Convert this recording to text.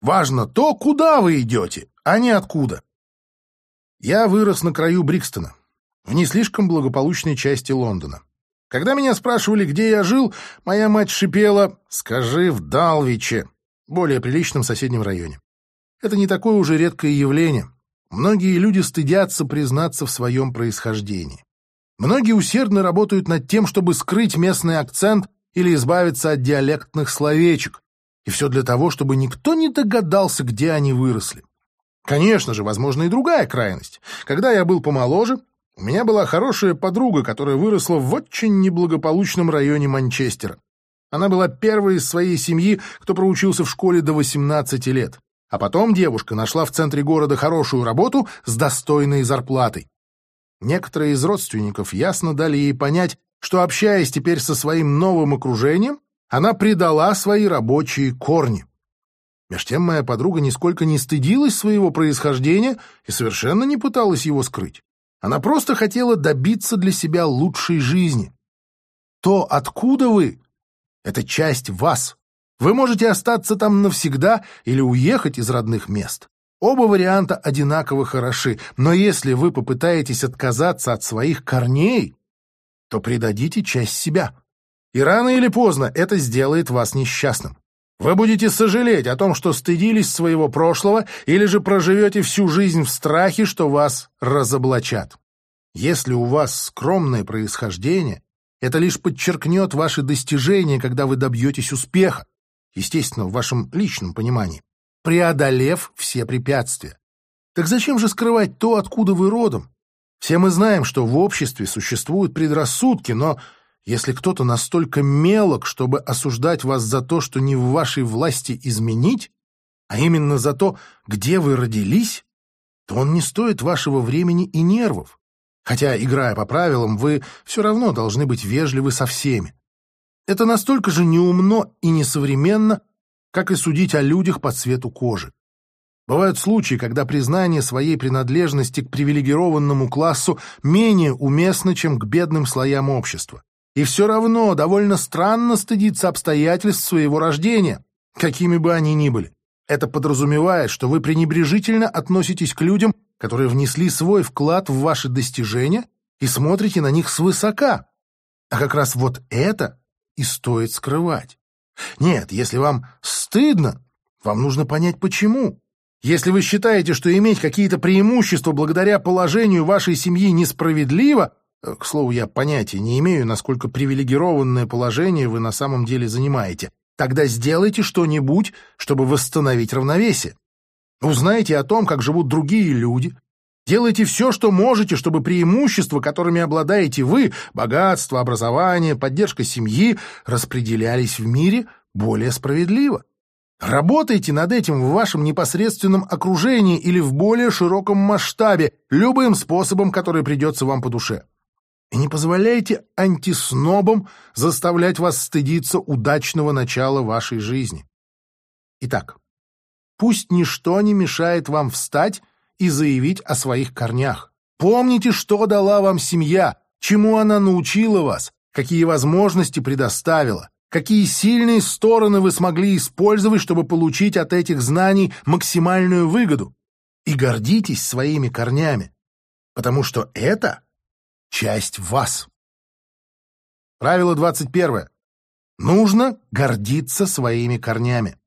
Важно то, куда вы идете, а не откуда. Я вырос на краю Брикстона, в не слишком благополучной части Лондона. Когда меня спрашивали, где я жил, моя мать шипела «Скажи в Далвиче», более приличном соседнем районе. Это не такое уже редкое явление. Многие люди стыдятся признаться в своем происхождении. Многие усердно работают над тем, чтобы скрыть местный акцент или избавиться от диалектных словечек. Все для того, чтобы никто не догадался, где они выросли. Конечно же, возможно и другая крайность. Когда я был помоложе, у меня была хорошая подруга, которая выросла в очень неблагополучном районе Манчестера. Она была первой из своей семьи, кто проучился в школе до 18 лет. А потом девушка нашла в центре города хорошую работу с достойной зарплатой. Некоторые из родственников ясно дали ей понять, что, общаясь теперь со своим новым окружением, она предала свои рабочие корни. Меж тем моя подруга нисколько не стыдилась своего происхождения и совершенно не пыталась его скрыть. Она просто хотела добиться для себя лучшей жизни. То, откуда вы, — это часть вас. Вы можете остаться там навсегда или уехать из родных мест. Оба варианта одинаково хороши, но если вы попытаетесь отказаться от своих корней, то предадите часть себя. И рано или поздно это сделает вас несчастным. Вы будете сожалеть о том, что стыдились своего прошлого, или же проживете всю жизнь в страхе, что вас разоблачат. Если у вас скромное происхождение, это лишь подчеркнет ваши достижения, когда вы добьетесь успеха, естественно, в вашем личном понимании преодолев все препятствия. Так зачем же скрывать то, откуда вы родом? Все мы знаем, что в обществе существуют предрассудки, но если кто-то настолько мелок, чтобы осуждать вас за то, что не в вашей власти изменить, а именно за то, где вы родились, то он не стоит вашего времени и нервов. Хотя, играя по правилам, вы все равно должны быть вежливы со всеми. Это настолько же неумно и несовременно, как и судить о людях по цвету кожи. Бывают случаи, когда признание своей принадлежности к привилегированному классу менее уместно, чем к бедным слоям общества. И все равно довольно странно стыдиться обстоятельств своего рождения, какими бы они ни были. Это подразумевает, что вы пренебрежительно относитесь к людям, которые внесли свой вклад в ваши достижения и смотрите на них свысока. А как раз вот это и стоит скрывать. Нет, если вам стыдно, вам нужно понять почему. Если вы считаете, что иметь какие-то преимущества благодаря положению вашей семьи несправедливо, к слову, я понятия не имею, насколько привилегированное положение вы на самом деле занимаете, тогда сделайте что-нибудь, чтобы восстановить равновесие. Узнайте о том, как живут другие люди, Делайте все, что можете, чтобы преимущества, которыми обладаете вы, богатство, образование, поддержка семьи, распределялись в мире более справедливо. Работайте над этим в вашем непосредственном окружении или в более широком масштабе, любым способом, который придется вам по душе. И не позволяйте антиснобам заставлять вас стыдиться удачного начала вашей жизни. Итак, пусть ничто не мешает вам встать и заявить о своих корнях. Помните, что дала вам семья, чему она научила вас, какие возможности предоставила, какие сильные стороны вы смогли использовать, чтобы получить от этих знаний максимальную выгоду. И гордитесь своими корнями, потому что это часть вас. Правило 21. Нужно гордиться своими корнями.